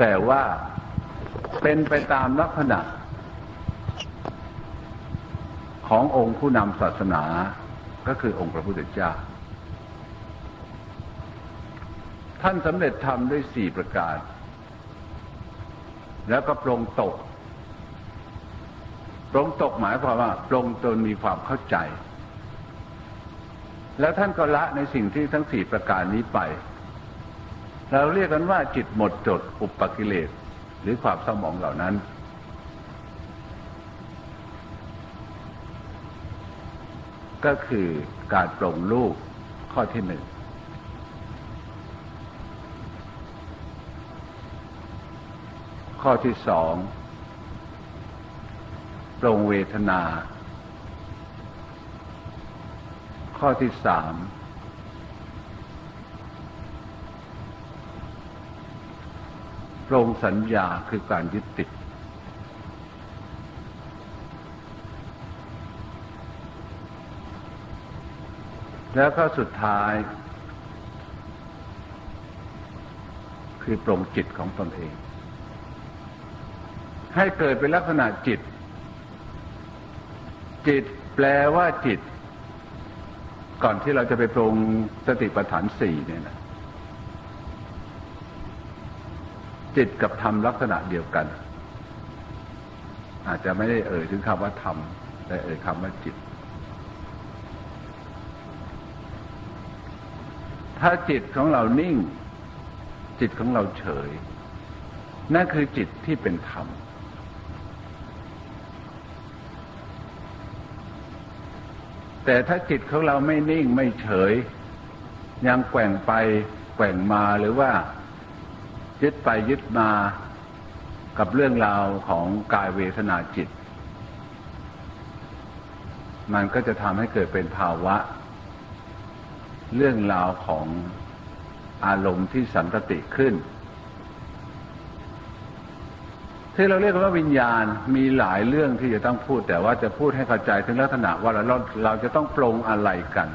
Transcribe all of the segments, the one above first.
แต่ว่าเป็นไปตามลักษณะ ขององค์ผู้นำศาสนาก็คือองค์พระพุทธเจ้า ท่านสำเร็จธรรมด้วยสี่ประการ แล้วก็ปรงตก ปรงตกหมายความว่า ปรงจนมีความเข้าใจ แล้วท่านก็ละในสิ่งที่ทั้งสี่ประการนี้ไป เราเรียกกันว่าจิตหมดจดอุปกิเลสหรือความเศร้าหมองเหล่านั้น ก็คือการปรงลูกข้อที่หนึ่งข้อที่สองปรงเวทนา ข้อที่สาม ปรงสัญญาคือการยึดติด แล้วก็สุดท้าย คือปรงจิตของตนเอง ให้เกิดเป็นลักษณะจิต จิตแปลว่าจิต ก่อนที่เราจะไปปรงสติปัฏฐานสี่เนี่ยนะ จิตกับธรรมลักษณะเดียวกัน อาจจะไม่ได้เอ่ยถึงคำว่าธรรมแต่เอ่ยคำว่าจิต ถ้าจิตของเรานิ่ง จิตของเราเฉย นั่นคือจิตที่เป็นธรรมแต่ถ้าจิตของเราไม่นิ่งไม่เฉย ยังแกว่งไปแกว่งมาหรือว่า ยึดไปยึดมากับเรื่องราวของกายเวทนาจิต มันก็จะทำให้เกิดเป็นภาวะ เรื่องราวของอารมณ์ที่สันตติขึ้น ที่เราเรียกว่าวิญญาณมีหลายเรื่องที่จะต้องพูด แต่ว่าจะพูดให้เข้าใจถึงลักษณะว่าเราเราจะต้องปรงอะไรกัน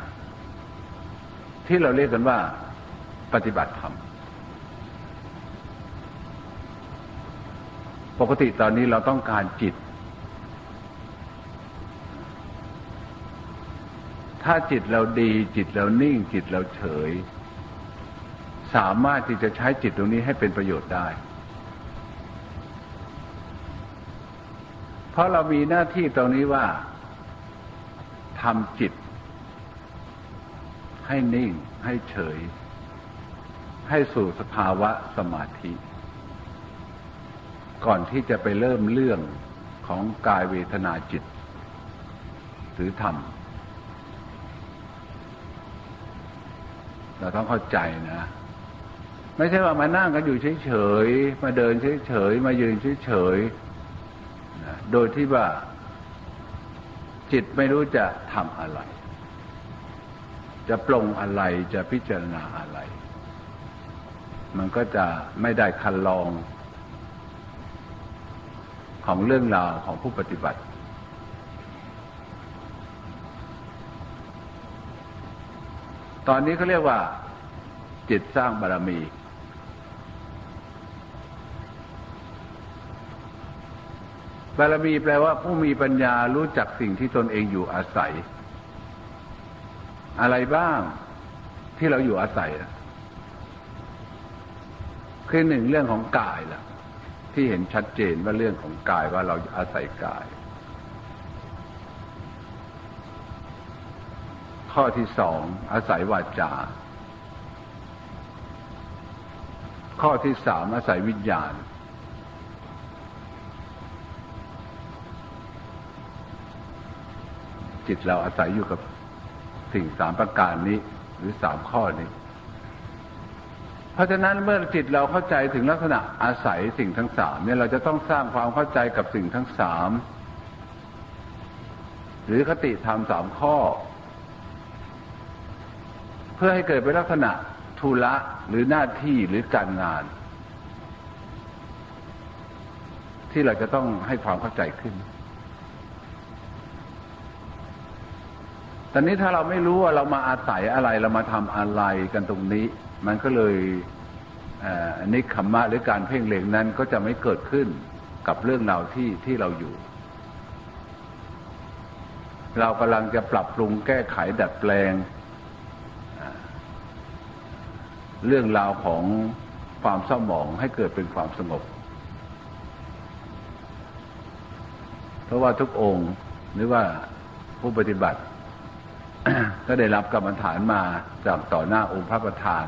ที่เราเรียกกันว่าปฏิบัติธรรม ปกติตอนนี้เราต้องการจิต ถ้าจิตเราดีจิตเรานิ่งจิตเราเฉย สามารถที่จะใช้จิตตรงนี้ให้เป็นประโยชน์ได้ เพราะเรามีหน้าที่ตรงนี้ว่าทำจิต ให้นิ่งให้เฉย ให้สู่สภาวะสมาธิ ก่อนที่จะไปเริ่มเรื่องของกายเวทนาจิต หรือธรรม เราต้องเข้าใจนะ ไม่ใช่ว่ามานั่งกันอยู่เฉยๆ มาเดินเฉยๆ มายืนเฉยๆโดยที่ว่า จิตไม่รู้จะทำอะไร จะปรงอะไรจะพิจารณาอะไร มันก็จะไม่ได้คันลอง ของเรื่องราวของผู้ปฏิบัติ ตอนนี้เขาเรียกว่า จิตสร้างบารมี บารมีแปลว่าผู้มีปัญญารู้จักสิ่งที่ตนเองอยู่อาศัย อะไรบ้างที่เราอยู่อาศัยคือหนึ่งเรื่องของกายล่ะ ที่เห็นชัดเจนว่าเรื่องของกายว่าเราอาศัยกาย ข้อที่สองอาศัยวาจา ข้อที่สามอาศัยวิญญาณ จิตเราอาศัยอยู่กับสิ่งสามประการนี้ หรือสามข้อนี้ ราะฉะนั้นเมื่อจิตเราเข้าใจถึงลักษณะอาศัยสิ่งทั้งสามเนี่ยเราจะต้องสร้างความเข้าใจกับสิ่งทั้งสามหรือคติธรรมสามข้อ เพื่อให้เกิดเป็นลักษณะทุละหรือหน้าที่หรือการงาน ที่เราจะต้องให้ความเข้าใจขึ้น ตอนนี้ถ้าเราไม่รู้ว่าเรามาอาศัยอะไรเรามาทำอะไรกันตรงนี้ มันก็เลยนิคัมมะหรือการเพ่งเล็งนั้นก็จะไม่เกิดขึ้นกับเรื่องราวที่ที่เราอยู่ เรากำลังจะปรับปรุงแก้ไขดัดแปลง เรื่องราวของความเศร้าหมองให้เกิดเป็นความสงบ เพราะว่าทุกองค์หรือว่าผู้ปฏิบัติ ก็ได้รับกรรมฐานมาจากต่อหน้าองค์พระประธาน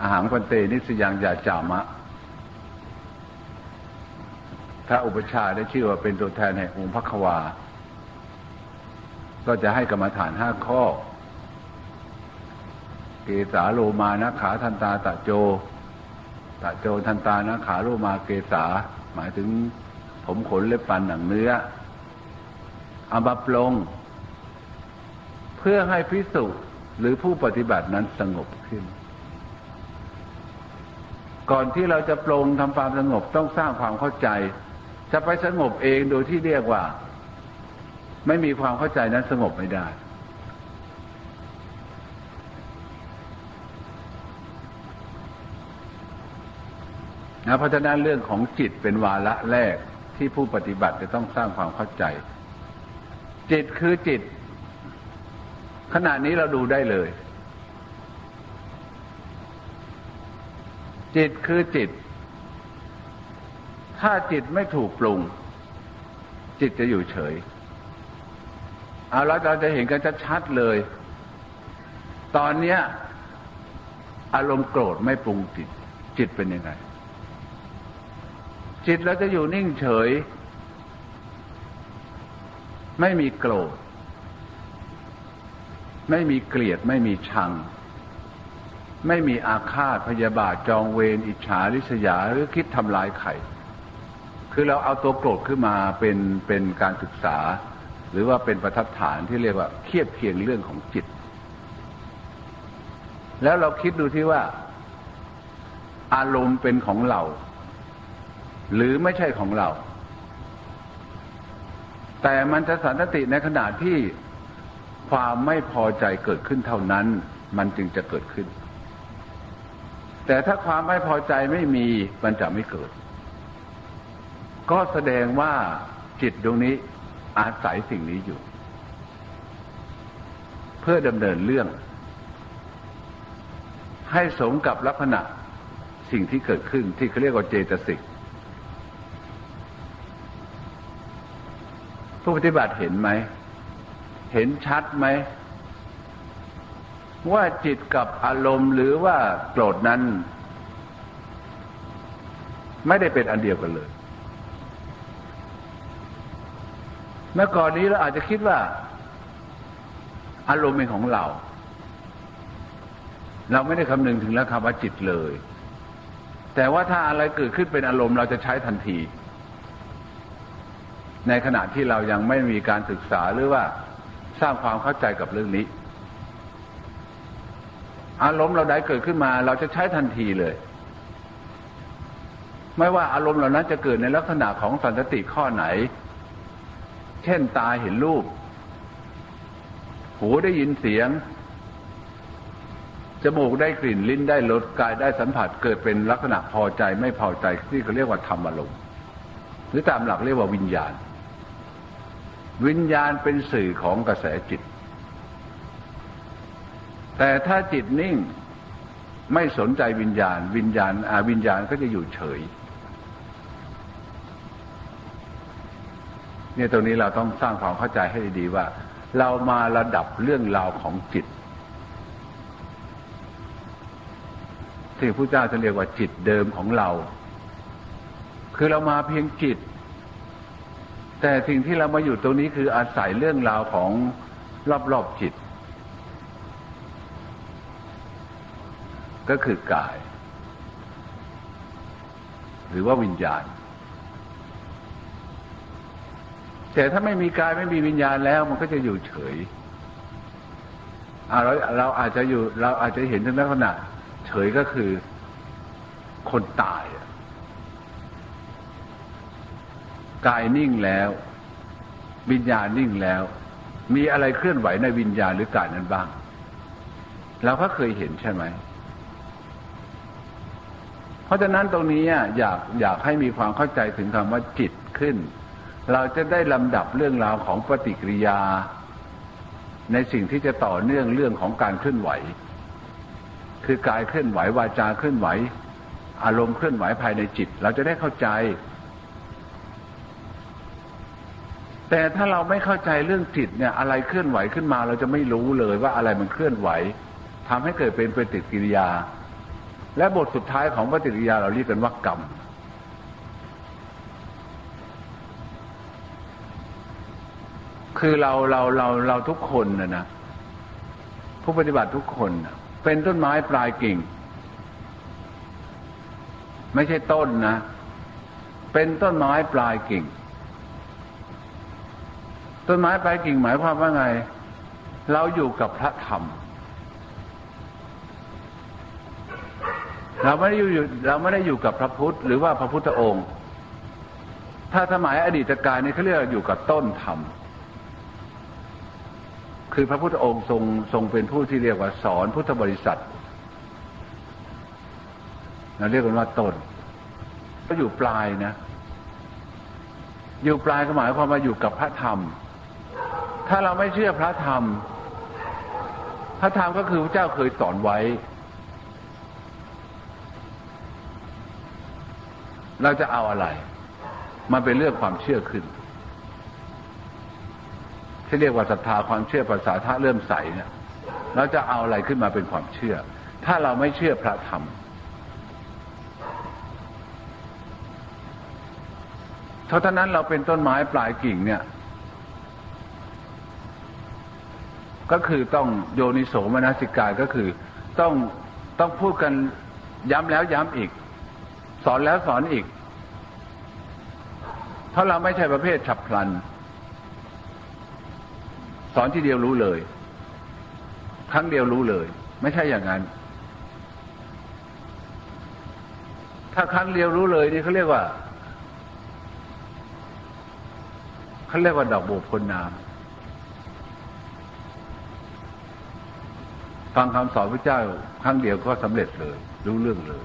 อาหารปันเตนิสยังยาจามะ ถ้าอุปชาได้ชื่อว่าเป็นตัวแทนแห่งองค์พระควา ก็จะให้กรรมฐานห้าข้อ เกสาโลมานะขาทันตาตะโจ ตะโจทันตานะขาโลมาเกสา หมายถึงผมขนเล็บฟันหนังเนื้อ เอามาปลง เพื่อให้พิสุหรือผู้ปฏิบัตินั้นสงบขึ้น ก่อนที่เราจะปรงทำความสงบต้องสร้างความเข้าใจ จะไปสงบเองโดยที่เรียกว่า ไม่มีความเข้าใจนั้นสงบไม่ได้นะเพราะฉะนั้นเรื่องของจิตเป็นวาระแรกที่ผู้ปฏิบัติจะต้องสร้างความเข้าใจ จิตคือจิต ขณะนี้เราดูได้เลย จิตคือจิต ถ้าจิตไม่ถูกปรุง จิตจะอยู่เฉย เอาแล้วเราจะเห็นกันชัดๆเลย ตอนเนี้ย อารมณ์โกรธไม่ปรุงจิต จิตเป็นยังไง จิตเราจะอยู่นิ่งเฉย ไม่มีโกรธ ไม่มีเกลียด ไม่มีชัง ไม่มีอาฆาตพยาบาทจองเวรอิจฉาริษยาหรือคิดทำลายใครคือเราเอาตัวโกรธขึ้นมาเป็นเป็นการศึกษา หรือว่าเป็นประทัดฐานที่เรียกว่าเทียบเคียงเรื่องของจิต แล้วเราคิดดูที่ว่า อารมณ์เป็นของเรา หรือไม่ใช่ของเรา แต่มันจะสันติในขณะที่ความไม่พอใจเกิดขึ้นเท่านั้น มันจึงจะเกิดขึ้น แต่ถ้าความไม่พอใจไม่มีมันจะไม่เกิด ก็แสดงว่าจิตดวงนี้อาศัยสิ่งนี้อยู่ เพื่อดำเนินเรื่อง ให้สมกับลักษณะสิ่งที่เกิดขึ้นที่เขาเรียกว่าเจตสิก ผู้ปฏิบัติเห็นไหม เห็นชัดไหม ว่าจิตกับอารมณ์หรือว่าโกรธนั้น ไม่ได้เป็นอันเดียวกันเลย เมื่อก่อนนี้เราอาจจะคิดว่า อารมณ์เป็นของเรา เราไม่ได้คำนึงถึงแล้วคำว่าจิตเลย แต่ว่าถ้าอะไรเกิดขึ้นเป็นอารมณ์เราจะใช้ทันที ในขณะที่เรายังไม่มีการศึกษาหรือว่าสร้างความเข้าใจกับเรื่องนี้ อารมณ์เราใดเกิดขึ้นมา เราจะใช้ทันทีเลย ไม่ว่าอารมณ์เหล่านั้นจะเกิดในลักษณะของสันติข้อไหน เช่นตาเห็นรูป หูได้ยินเสียงจมูกได้กลิ่นลิ้นได้รสกายได้สัมผัสเกิดเป็นลักษณะพอใจไม่พอใจที่เขาเรียกว่าธรรมอารมณ์หรือตามหลักเรียกว่าวิญญาณ วิญญาณเป็นสื่อของกระแสจิต แต่ถ้าจิตนิ่งไม่สนใจวิญญาณ วิญญาณอาวิญญาณก็จะอยู่เฉย เนี่ยตรงนี้เราต้องสร้างความเข้าใจให้ดีว่า เรามาระดับเรื่องราวของจิต ที่พระเจ้าจะเรียกว่าจิตเดิมของเรา คือเรามาเพียงจิต แต่สิ่งที่เรามาอยู่ตรงนี้คืออาศัยเรื่องราวของรอบๆจิต ก็คือกาย หรือว่าวิญญาณ แต่ถ้าไม่มีกายไม่มีวิญญาณแล้ว มันก็จะอยู่เฉยเราเราอาจจะอยู่ เราอาจจะเห็นถึงลักษณะ เฉยก็คือคนตาย กายนิ่งแล้ว วิญญาณนิ่งแล้ว มีอะไรเคลื่อนไหวในวิญญาณหรือกายนั้นบ้าง เราก็เคยเห็นใช่ไหม เพราะฉะนั้นตรงนี้อยากอยากให้มีความเข้าใจถึงคำว่าจิตขึ้น เราจะได้ลำดับเรื่องราวของปฏิกิริยา ในสิ่งที่จะต่อเนื่องเรื่องของการเคลื่อนไหว คือกายเคลื่อนไหววาจาเคลื่อนไหว อารมณ์เคลื่อนไหวภายในจิต เราจะได้เข้าใจ แต่ถ้าเราไม่เข้าใจเรื่องจิตเนี่ย อะไรเคลื่อนไหวขึ้นมา เราจะไม่รู้เลยว่าอะไรมันเคลื่อนไหวทำให้เกิดเป็นปฏิกิริยา และบทสุดท้ายของปฏิกิริยาเราเรียกกันว่ากรรมคือเราเราเราเราทุกคนนะนะผู้ปฏิบัติทุกคนเป็นต้นไม้ปลายกิ่ง ไม่ใช่ต้นนะ เป็นต้นไม้ปลายกิ่ง ต้นไม้ปลายกิ่งหมายความว่าไง เราอยู่กับพระธรรม เราไม่ได้อยู่เราไม่ได้อยู่กับพระพุทธ หรือว่าพระพุทธองค์ ถ้าสมัยอดีตการนี่เขาเรียกอยู่กับต้นธรรม คือพระพุทธองค์ทรงทรงเป็นผู้ที่เรียกว่าสอนพุทธบริษัทเราเรียกกันว่าต้นก็อยู่ปลายนะ อยู่ปลายก็หมายความว่าอยู่กับพระธรรม ถ้าเราไม่เชื่อพระธรรม พระธรรมก็คือพระเจ้าเคยสอนไว้ เราจะเอาอะไร มันเป็นเรื่องความเชื่อขึ้น ที่เรียกว่าศรัทธาความเชื่อภาษาท่าเริ่มใสเนี่ยเราจะเอาอะไรขึ้นมาเป็นความเชื่อ ถ้าเราไม่เชื่อพระธรรมเพราะฉะนั้นเราเป็นต้นไม้ปลายกิ่งเนี่ย ก็คือต้องโยนิโสมนสิกายก็คือต้องต้องพูดกันย้ำแล้วย้ำอีก สอนแล้วสอนอีก เพราะเราไม่ใช่ประเภทฉับพลัน สอนทีเดียวรู้เลย ครั้งเดียวรู้เลย ไม่ใช่อย่างนั้น ถ้าครั้งเดียวรู้เลยนี่เขาเรียกว่าเขาเรียกว่าดอกโบกพลน้ำ ฟังคำสอนพระเจ้าครั้งเดียวก็สำเร็จเลย รู้เรื่องเลย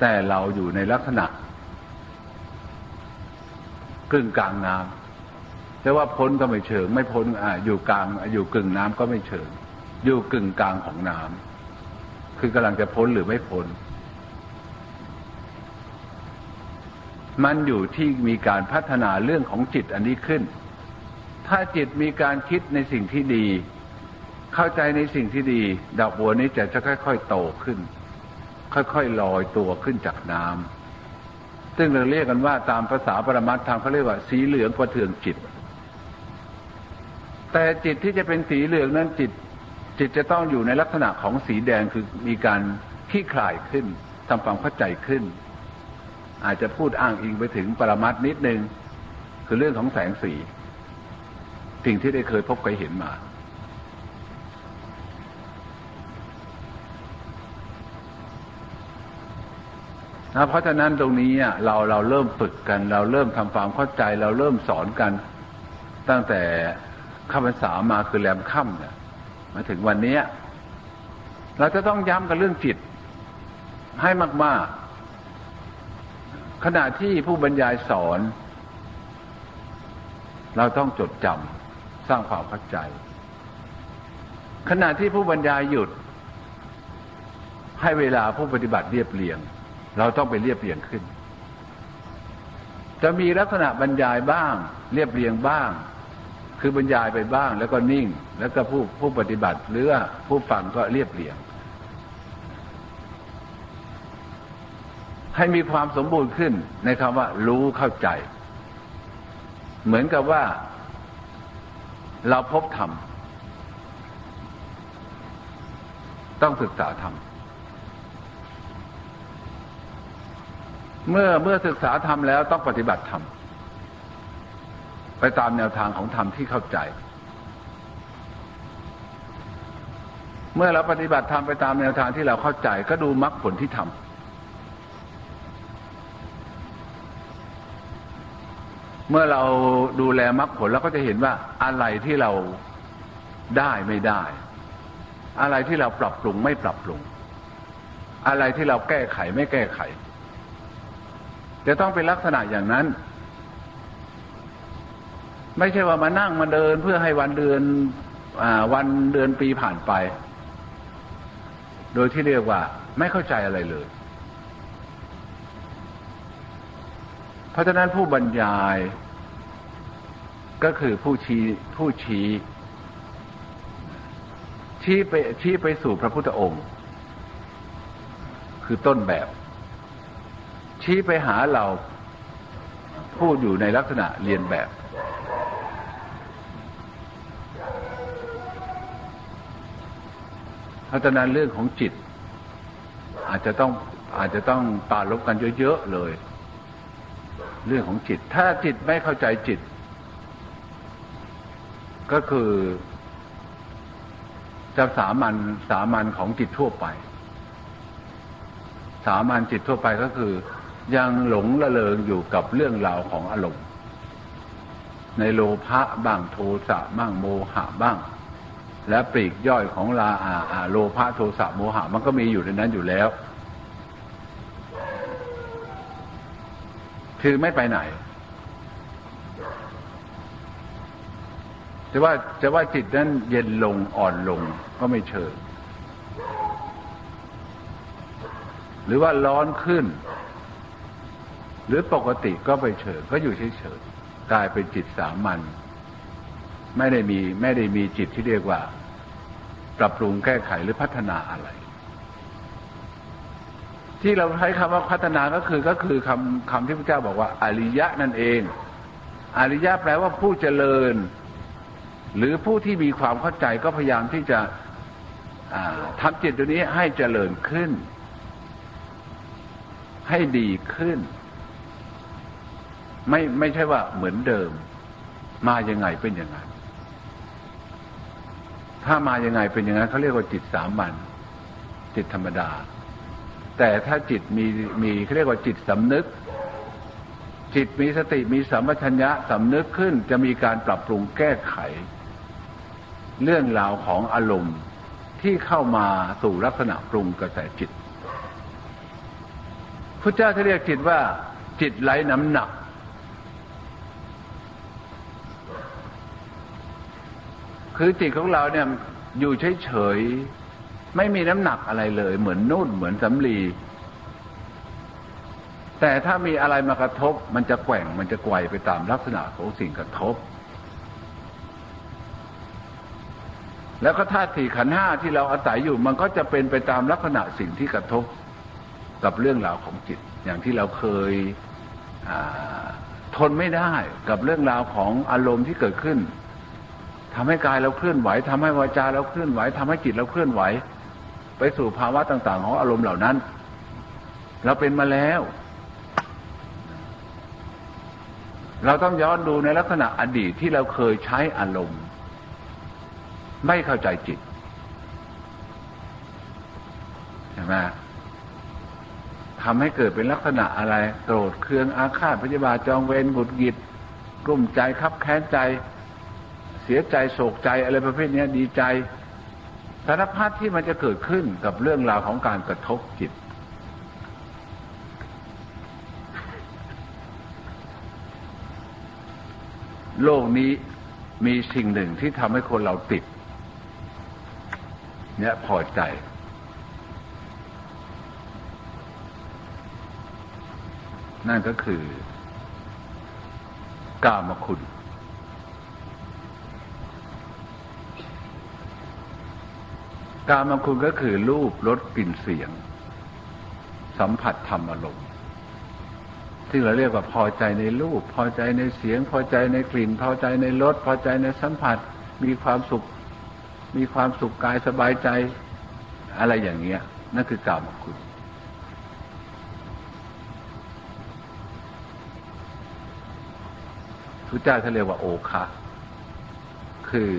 แต่เราอยู่ในลักษณะกึ่งกลางน้ำแต่ว่าพ้นก็ไม่เชิง ไม่พ้นอ่าอยู่กลางอยู่กึ่งน้ำก็ไม่เชิง อยู่กึ่งกลางของน้ำคือกำลังจะพ้นหรือไม่พ้น มันอยู่ที่มีการพัฒนาเรื่องของจิตอันนี้ขึ้น ถ้าจิตมีการคิดในสิ่งที่ดี เข้าใจในสิ่งที่ดี ดอกบัวนี้จะจะค่อยๆโตขึ้น ค่อยๆลอยตัวขึ้นจากน้ำซึ่งเราเรียกกันว่าตามภาษาปรมัตถ์ทางเขาเรียกว่า สีเหลืองกระเทืองจิต แต่จิตที่จะเป็นสีเหลืองนั้นจิต จิตจะต้องอยู่ในลักษณะของสีแดงคือมีการขี้คลายขึ้นทำความเข้าใจขึ้น อาจจะพูดอ้างอิงไปถึงปรมัตนิดนึงคือเรื่องของแสงสี สิ่งที่ได้เคยพบเคยเห็นมา นะเพราะฉะนั้นตรงนี้เราเราเริ่มฝึกกัน เราเริ่มทำความเข้าใจ เราเริ่มสอนกัน ตั้งแต่ข้าพเจ้ามาคือแรมค่ำเนี่ยมาถึงวันนี้เราจะต้องย้ำกันเรื่องจิต ให้มาก ๆ ขณะที่ผู้บรรยายสอน เราต้องจดจำสร้างความเข้าใจ ขณะที่ผู้บรรยายหยุด ให้เวลาผู้ปฏิบัติเรียบเรียง เราต้องไปเรียบเรียงขึ้น จะมีลักษณะบรรยายบ้าง เรียบเรียงบ้าง คือบรรยายไปบ้าง แล้วก็นิ่ง แล้วก็ผู้ผู้ปฏิบัติหรือผู้ฟังก็เรียบเรียง ให้มีความสมบูรณ์ขึ้นในคำว่า รู้เข้าใจ เหมือนกับว่า เราพบธรรมต้องศึกษาธรรม เมื่อเมื่อศึกษาธรรมแล้วต้องปฏิบัติธรรมไปตามแนวทางของธรรมที่เข้าใจ เมื่อเราปฏิบัติธรรมไปตามแนวทางที่เราเข้าใจ ก็ดูมรรคผลที่ทำเมื่อเราดูแลมรรคผลแล้วก็จะเห็นว่าอะไรที่เราได้ไม่ได้ อะไรที่เราปรับปรุงไม่ปรับปรุง อะไรที่เราแก้ไขไม่แก้ไข จะต้องเป็นลักษณะอย่างนั้น ไม่ใช่ว่ามานั่งมาเดินเพื่อให้วันเดือนอวันเดือนปีผ่านไป โดยที่เรียกว่าไม่เข้าใจอะไรเลย เพราะฉะนั้นผู้บรรยาย ก็คือผู้ชี้ผู้ชี้ ชี้ไปชี้ไปสู่พระพุทธองค์ คือต้นแบบ ชี้ไปหาเราผู้อยู่ในลักษณะเรียนแบบ เพราะฉะนั้นเรื่องของจิต อาจจะต้องอาจจะต้องปาลบกันเยอะๆเลย เรื่องของจิต ถ้าจิตไม่เข้าใจจิต ก็คือจะสามัญสามัญของจิตทั่วไป สามัญจิตทั่วไปก็คือ ยังหลงละเลงอยู่กับเรื่องราวของอารมณ์ ในโลภะบ้างโทสะบ้างโมหะบ้าง และปลีกย่อยของลาอาอาโลภะโทสะโมหะมันก็มีอยู่ในนั้นอยู่แล้ว คือไม่ไปไหนจะว่าจะว่าจิตนั้นเย็นลงอ่อนลงก็ไม่เชิงหรือว่าร้อนขึ้น หรือปกติก็ไปเฉยก็อยู่เฉยๆกลายเป็นจิตสามัญไม่ได้มีไม่ได้มีจิตที่เรียกว่า ปรับปรุงแก้ไขหรือพัฒนาอะไร ที่เราใช้คำว่าพัฒนาก็คือก็คือคำคำที่พระเจ้าบอกว่า อริยะนั่นเอง อริยะแปลว่าผู้เจริญ หรือผู้ที่มีความเข้าใจก็พยายามที่จะทำจิตตัวนี้ให้เจริญขึ้น ให้ดีขึ้น ไม่ไม่ใช่ว่าเหมือนเดิม มายังไงเป็นอย่างนั้น ถ้ามายังไงเป็นอย่างนั้นเขาเรียกว่าจิตสามัญจิตธรรมดา แต่ถ้าจิตมีมีเขาเรียกว่าจิตสำนึก จิตมีสติมีสัมปชัญญะสำนึกขึ้น จะมีการปรับปรุงแก้ไข เรื่องราวของอารมณ์ที่เข้ามาสู่ลักษณะปรุงกระแสจิตพระเจ้าจะเรียกจิตว่าจิตไร้น้ำหนัก คือจิตของเราเนี่ยอยู่เฉยๆไม่มีน้ำหนักอะไรเลย เหมือนนุ่นเหมือนสำลีแต่ถ้ามีอะไรมากระทบ มันจะแกว่งมันจะไกวไปตามลักษณะของสิ่งกระทบ แล้วก็ธาตุสี่ขันห้าที่เราอาศัยอยู่ มันก็จะเป็นไปตามลักษณะสิ่งที่กระทบกับเรื่องราวของจิต อย่างที่เราเคยทนไม่ได้กับเรื่องราวของอารมณ์ที่เกิดขึ้น ทำให้กายเราเคลื่อนไหวทำให้วาจาเราเคลื่อนไหวทำให้จิตเราเคลื่อนไหว ไปสู่ภาวะต่าง ๆ ของอารมณ์เหล่านั้น เราเป็นมาแล้ว เราต้องย้อนดูในลักษณะอดีตที่เราเคยใช้อารมณ์ ไม่เข้าใจจิตใช่ไหมทำให้เกิดเป็นลักษณะอะไรโกรธเคืองอาฆาตพยาบาทจองเวรบุดกิดกลุ่มใจคับแค้นใจ เสียใจโศกใจอะไรประเภทนี้ดีใจสารพัดที่มันจะเกิดขึ้นกับเรื่องราวของการกระทบจิต โลกนี้มีสิ่งหนึ่งที่ทำให้คนเราติด เนี่ยพอใจ นั่นก็คือกามคุณ กามคุณก็คือรูปรสกลิ่นเสียง สัมผัสธรรมอารมณ์ที่เราเรียกว่าพอใจในรูป พอใจในเสียง พอใจในกลิ่น พอใจในรสพอใจในสัมผัส มีความสุข มีความสุขกายสบายใจ อะไรอย่างเงี้ย นั่นคือกรรมคุณพระเจ้าเขาเรียกว่าโอคะคือ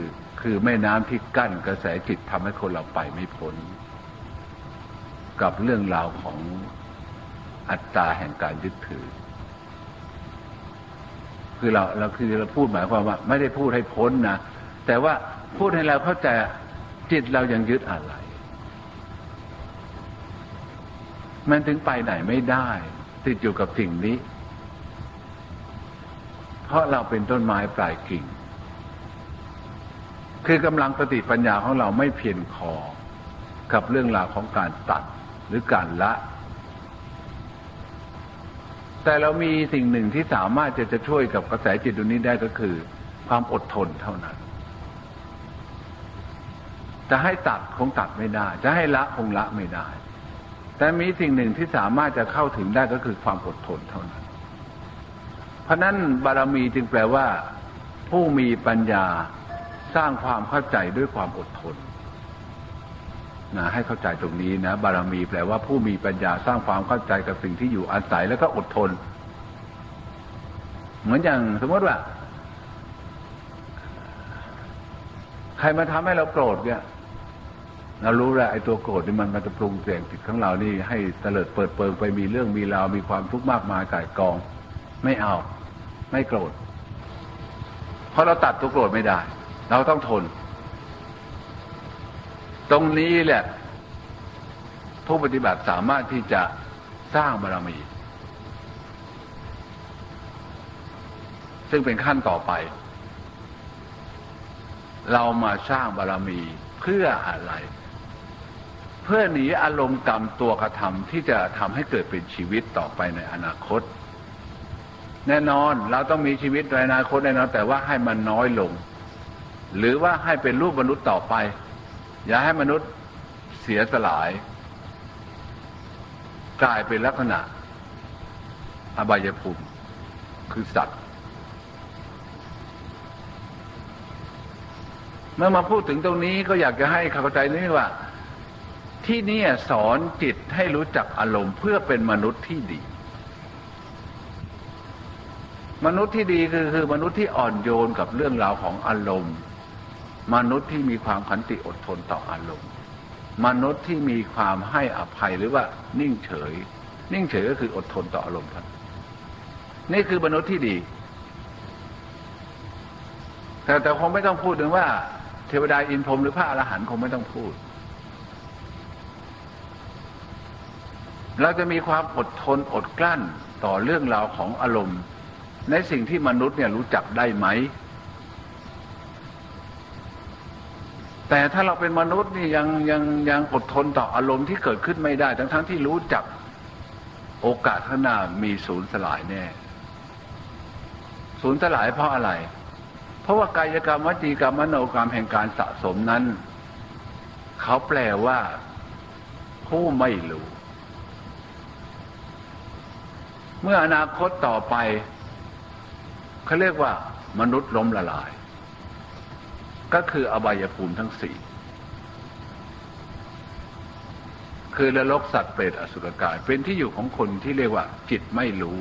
คือแม่น้ำที่กั้นกระแสจิตทำให้คนเราไปไม่พ้น กับเรื่องราวของอัตตาแห่งการยึดถือ คือเราเราคือเราพูดหมายความว่า ไม่ได้พูดให้พ้นนะแต่ว่าพูดให้เราเข้าใจจิตเรายังยึดอะไร มันถึงไปไหนไม่ได้ ติดอยู่กับสิ่งนี้ เพราะเราเป็นต้นไม้ปลายกิ่ง คือกำลังสติปัญญาของเราไม่เพียงพอกับเรื่องราวของการตัดหรือการละ แต่เรามีสิ่งหนึ่งที่สามารถจะจะช่วยกับกระแสจิตตรงนี้ได้ก็คือ ความอดทนเท่านั้น จะให้ตัดคงตัดไม่ได้ จะให้ละคงละไม่ได้ แต่มีสิ่งหนึ่งที่สามารถจะเข้าถึงได้ก็คือความอดทนเท่านั้น เพราะนั้นบารมีจึงแปลว่า ผู้มีปัญญา สร้างความเข้าใจด้วยความอดทนนะให้เข้าใจตรงนี้นะบารมีแปลว่าผู้มีปัญญาสร้างความเข้าใจกับสิ่งที่อยู่อาศัยแล้วก็อดทน เหมือนอย่างสมมติว่า ใครมาทำให้เราโกรธเนี่ยเรารู้แล้วไอ้ตัวโกรธนี่มันมันจะปรุงแต่งจิตของเรานี่ ให้เตลิดเปิดเปิงไปมีเรื่องมีราวมีความทุกข์มากมายก่ายกอง ไม่เอา ไม่โกรธเพราะเราตัดตัวโกรธไม่ได้ เราต้องทน ตรงนี้แหละ ผู้ปฏิบัติสามารถที่จะสร้างบารมี ซึ่งเป็นขั้นต่อไป เรามาสร้างบารมีเพื่ออะไร เพื่อหนีอารมณ์กรรมตัวกระทำที่จะทำให้เกิดเป็นชีวิตต่อไปในอนาคตแน่นอนเราต้องมีชีวิตในอนาคตแน่นอนแต่ว่าให้มันน้อยลง หรือว่าให้เป็นรูปมนุษย์ต่อไป อย่าให้มนุษย์เสียสลาย กลายเป็นลักษณะ อบายภูมิคือสัตว์ เมื่อมาพูดถึงตรงนี้ก็อยากจะให้เข้าใจนี่ว่า ที่นี่สอนจิตให้รู้จักอารมณ์เพื่อเป็นมนุษย์ที่ดี มนุษย์ที่ดีคือคือมนุษย์ที่อ่อนโยนกับเรื่องราวของอารมณ์ มนุษย์ที่มีความขันติอดทนต่ออารมณ์ มนุษย์ที่มีความให้อภัยหรือว่านิ่งเฉย นิ่งเฉยก็คืออดทนต่ออารมณ์ครับ นี่คือมนุษย์ที่ดี แต่แต่คงไม่ต้องพูดถึงว่า เทวดาอินพรมหรือพระอรหันต์คงไม่ต้องพูด เราจะมีความอดทนอดกลั้นต่อเรื่องราวของอารมณ์ ในสิ่งที่มนุษย์เนี่ยรู้จักได้ไหม แต่ถ้าเราเป็นมนุษย์นี่ยังยังยังอดทนต่ออารมณ์ที่เกิดขึ้นไม่ได้ ทั้งทั้งที่รู้จักโอกาสข้างหน้ามีศูนย์สลายแน่ ศูนย์สลายเพราะอะไร เพราะว่ากายกรรมวจีกรรมมโนกรรมแห่งการสะสมนั้น เขาแปลว่า ผู้ไม่รู้ เมื่ออนาคตต่อไป เขาเรียกว่า มนุษย์ล้มละลาย ก็คืออบายภูมิทั้งสี่คือนรกสัตว์เปรตอสุรกาย เป็นที่อยู่ของคนที่เรียกว่า จิตไม่รู้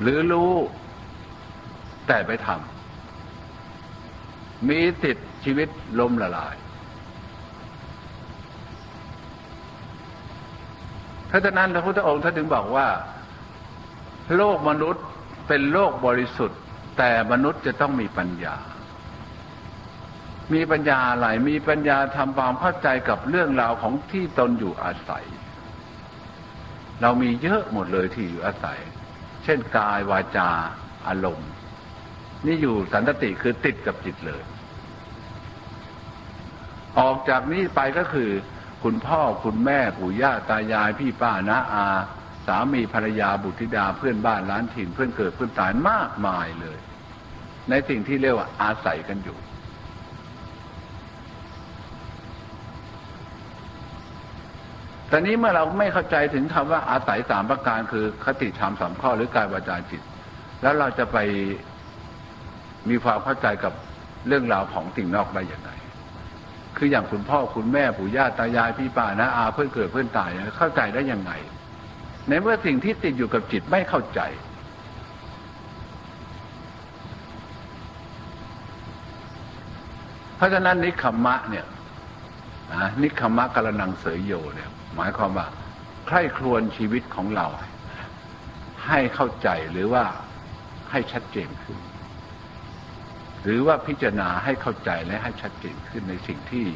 หรือรู้ แต่ไปทำมีติดชีวิตล้มละลายถ้าะฉะนั้นพระพุทธองค์ท่านถึงบอกว่า โลกมนุษย์ เป็นโลกบริสุทธิ์ แต่มนุษย์จะต้องมีปัญญา มีปัญญาอะไร มีปัญญาทำความเข้าใจกับเรื่องราวของที่ตนอยู่อาศัย เรามีเยอะหมดเลยที่อยู่อาศัย เช่นกายวาจาอารมณ์ นี่อยู่สันติคือติดกับจิตเลย ออกจากนี้ไปก็คือ คุณพ่อคุณแม่ปู่ย่าตายายพี่ป้าน้าอา สามีภรรยาบุตรธิดาเพื่อนบ้านล้านถิ่นเพื่อนเกิดเพื่อนตายมากมายเลย ในสิ่งที่เรียกว่าอาศัยกันอยู่ ตอนนี้เมื่อเราไม่เข้าใจถึงคำว่าอาศัยสามประการคือคติธรรมสามข้อหรือกายวาจาจิต แล้วเราจะไปมีความเข้าใจกับเรื่องราวของสิ่งนอกได้อย่างไรคืออย่างคุณพ่อคุณแม่ปู่ย่าตายายพี่ป้านะอาเพื่อนเกิดเพื่อนตายเข้าใจได้ยังไง ในเมื่อสิ่งที่ติดอยู่กับจิตไม่เข้าใจ เพราะฉะนั้นนิคัมมะเนี่ยนิคัมมะกรนังเสยโยเนี่ยหมายความว่าใคร่ครวญชีวิตของเรา ให้เข้าใจหรือว่าให้ชัดเจนขึ้น หรือว่าพิจารณาให้เข้าใจและให้ชัดเจนขึ้นในสิ่งที่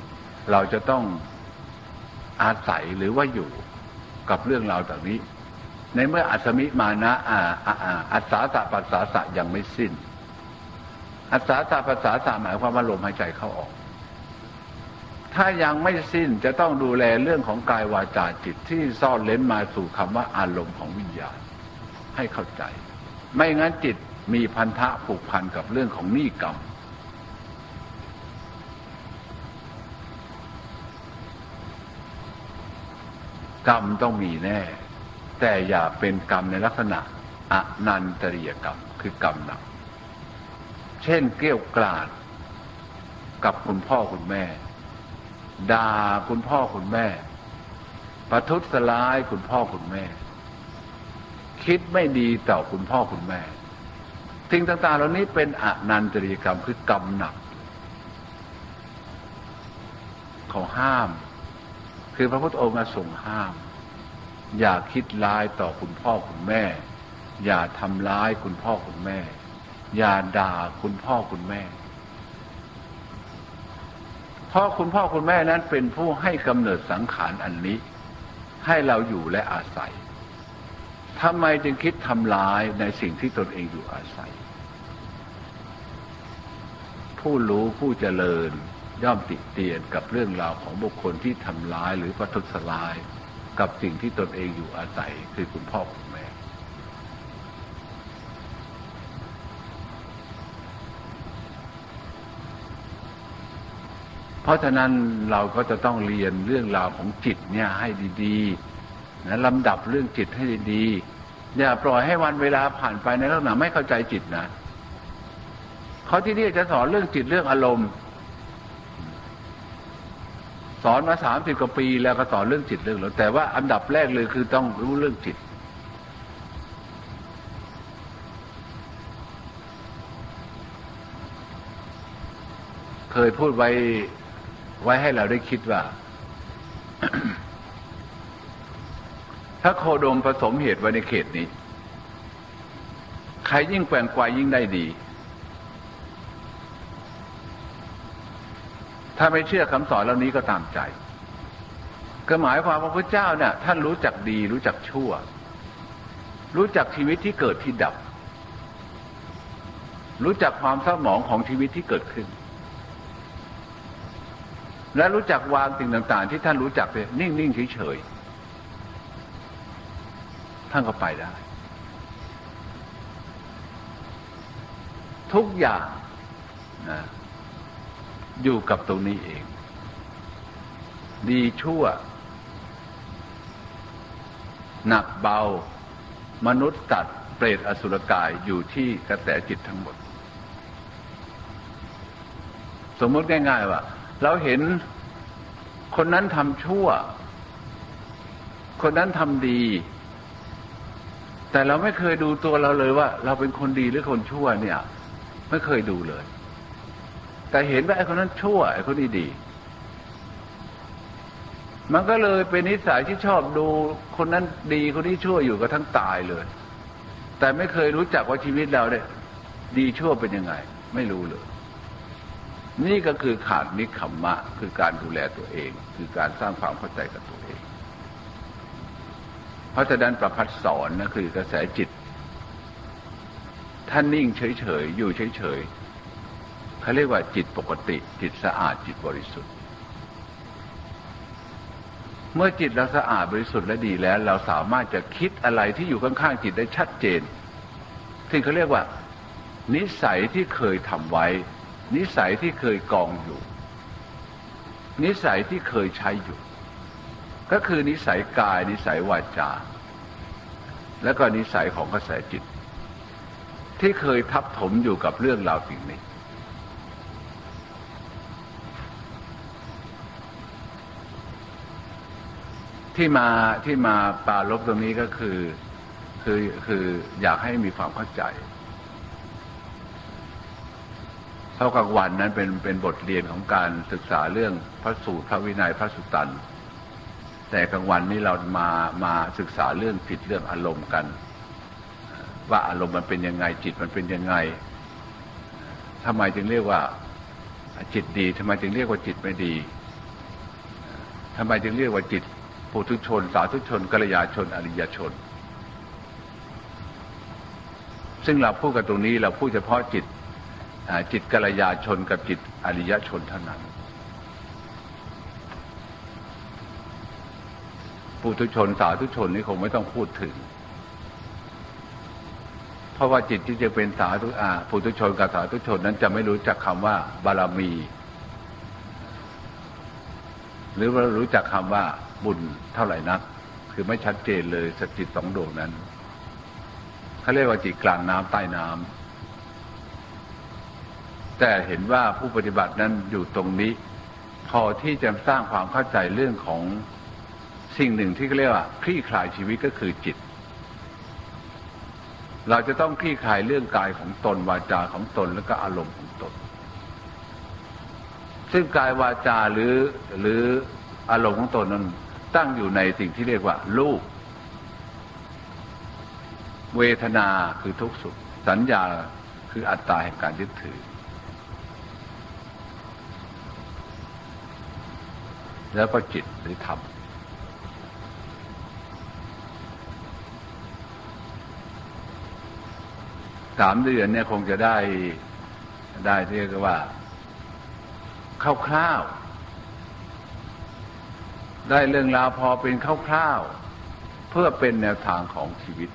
เราจะต้องอาศัยหรือว่าอยู่กับเรื่องราวต่างนี้ ในเมื่ออัศมิมานะอาอัศสาตปัสสาสะยังไม่สิ้น อัศสาตปัสสาสะหมายความว่าลมหายใจเข้าออก ถ้ายังไม่สิ้นจะต้องดูแลเรื่องของกายวาจาจิตที่ซ่อนเล้นมาสู่คำว่าอารมณ์ของวิญญาณ ให้เข้าใจ ไม่งั้นจิตมีพันธะผูกพันกับเรื่องของนิกรรมกรรมต้องมีแน่ แต่อย่าเป็นกรรมในลักษณะอนันตริยกรรมคือกรรมหนัก เช่นเกี้ยวกราดกับคุณพ่อคุณแม่ด่าคุณพ่อคุณแม่ ประทุษร้ายคุณพ่อคุณแม่ คิดไม่ดีต่อคุณพ่อคุณแม่สิ่งต่างๆเหล่านี้เป็นอนันตริยกรรมคือกรรมหนักเขาห้าม คือพระพุทธองค์ทรงห้าม อย่าคิดร้ายต่อคุณพ่อคุณแม่ อย่าทำร้ายคุณพ่อคุณแม่ อย่าด่าคุณพ่อคุณแม่ เพราะคุณพ่อคุณแม่นั้นเป็นผู้ให้กำเนิดสังขารอันนี้ ให้เราอยู่และอาศัยทำไมจึงคิดทำลายในสิ่งที่ตนเองอยู่อาศัย ผู้รู้ผู้เจริญย่อมติดเตียนกับเรื่องราวของบุคคลที่ทำร้ายหรือประทุษร้าย กับสิ่งที่ตนเองอยู่อาศัยคือคุณพ่อคุณแม่ เพราะฉะนั้นเราก็จะต้องเรียนเรื่องราวของจิตเนี่ยให้ดีๆนะลำดับเรื่องจิตให้ดีๆอย่าปล่อยให้วันเวลาผ่านไปในลักษณะไม่เข้าใจจิตนะเขาที่นี่จะสอนเรื่องจิตเรื่องอารมณ์ สอนมาสามสิบกว่าปีแล้วก็สอนเรื่องจิตเรื่องอารมณ์แต่ว่าอันดับแรกเลยคือต้องรู้เรื่องจิต เคยพูดไว้ไว้ให้เราได้คิดว่า ถ้าโคดมผสมเหตุไว้ในเขตนี้ ใครยิ่งแกว่งไกวยิ่งได้ดี ถ้าไม่เชื่อคำสอนเหล่านี้ก็ตามใจ ก็หมายความว่าพระเจ้าเนี่ยท่านรู้จักดีรู้จักชั่ว รู้จักชีวิตที่เกิดที่ดับ รู้จักความเศร้าหมองของชีวิตที่เกิดขึ้น และรู้จักวางสิ่งต่างๆ ที่ท่านรู้จักเลยนิ่งๆเฉยๆท่านก็ไปได้ ทุกอย่างนะ อยู่กับตรงนี้เอง ดีชั่ว หนักเบา มนุษย์ตัดเปรตอสุรกายอยู่ที่กระแสจิตทั้งหมด สมมติง่ายๆว่า เราเห็นคนนั้นทำชั่ว คนนั้นทำดี แต่เราไม่เคยดูตัวเราเลยว่า เราเป็นคนดีหรือคนชั่วเนี่ย ไม่เคยดูเลย แต่เห็นว่าไอ้คนนั้นชั่วไอ้คนนี้ดี มันก็เลยเป็นนิสัยที่ชอบดูคนนั้นดีคนนี้ชั่วอยู่กับทั้งตายเลย แต่ไม่เคยรู้จักว่าชีวิตเราเนี่ยดีชั่วเป็นยังไง ไม่รู้เลย นี่ก็คือขาดนิคัมมะ คือการดูแลตัวเอง คือการสร้างความเข้าใจกับตัวเอง เพราะฉะนั้นประพัดสอนนะคือกระแสจิตท่านนิ่งเฉยๆ อยู่เฉยๆ เขาเรียกว่าจิตปกติ จิตสะอาดจิตบริสุทธิ์ เมื่อจิตเราสะอาดบริสุทธิ์และดีแล้ว เราสามารถจะคิดอะไรที่อยู่ข้างๆจิตได้ชัดเจนซึ่เขาเรียกว่า นิสัยที่เคยทำไว้ นิสัยที่เคยกองอยู่ นิสัยที่เคยใช้อยู่ ก็คือนิสัยกาย นิสัยวาจา และก็นิสัยของกระแสจิต ที่เคยทับถมอยู่กับเรื่องราวสิ่งนี้ ที่มาที่มาปาลบตรงนี้ก็คือคือคืออยากให้มีความเข้าใจ เท่ากับวันนั้นเป็นเป็นบทเรียนของการศึกษาเรื่องพระสูตรพระวินัยพระสุตตัน แต่กลางวันนี้เรามามาศึกษาเรื่องจิตเรื่องอารมณ์กัน ว่าอารมณ์มันเป็นยังไงจิตมันเป็นยังไงทำไมจึงเรียกว่า จิตดีทำไมจึงเรียกว่าจิตไม่ดีทำไมจึงเรียกว่าจิต ปุถุชน สาธุชนกัลยาชน อริยชน ซึ่งเราพูดกันตรงนี้เราพูดเฉพาะจิตจิตกัลยาชนกับจิตอริยชนเท่านั้นปุถุชน สาธุชนนี่คงไม่ต้องพูดถึง เพราะว่าจิตที่จะเป็นสาธุอาปุถุชนกับสาธุชนนั้นจะไม่รู้จักคำว่า บารมี หรือว่ารู้จักคำว่า บุญเท่าไหร่นัก คือไม่ชัดเจนเลยสจิตสองดวงนั้นเขาเรียกว่าจิตกลางน้ำใต้น้ำแต่เห็นว่าผู้ปฏิบัตินั้นอยู่ตรงนี้ พอที่จะสร้างความเข้าใจเรื่องของสิ่งหนึ่งที่เขาเรียกว่าคลี่คลายชีวิตก็คือจิต เราจะต้องคลี่คลายเรื่องกายของตนวาจาของตนแล้วก็อารมณ์ของตน ซึ่งกายวาจาหรือหรืออารมณ์ของตนนั้น ตั้งอยู่ในสิ่งที่เรียกว่า รูป เวทนาคือทุกสุข สัญญาคืออัตตาแห่งการยึดถือ แล้วก็จิตหรือธรรมสามเดือนเนี่ยคงจะได้ได้เรียกว่าคร่าวๆ ได้เรื่องราวพอเป็นคร่าวๆเพื่อเป็นแนวทางของชีวิต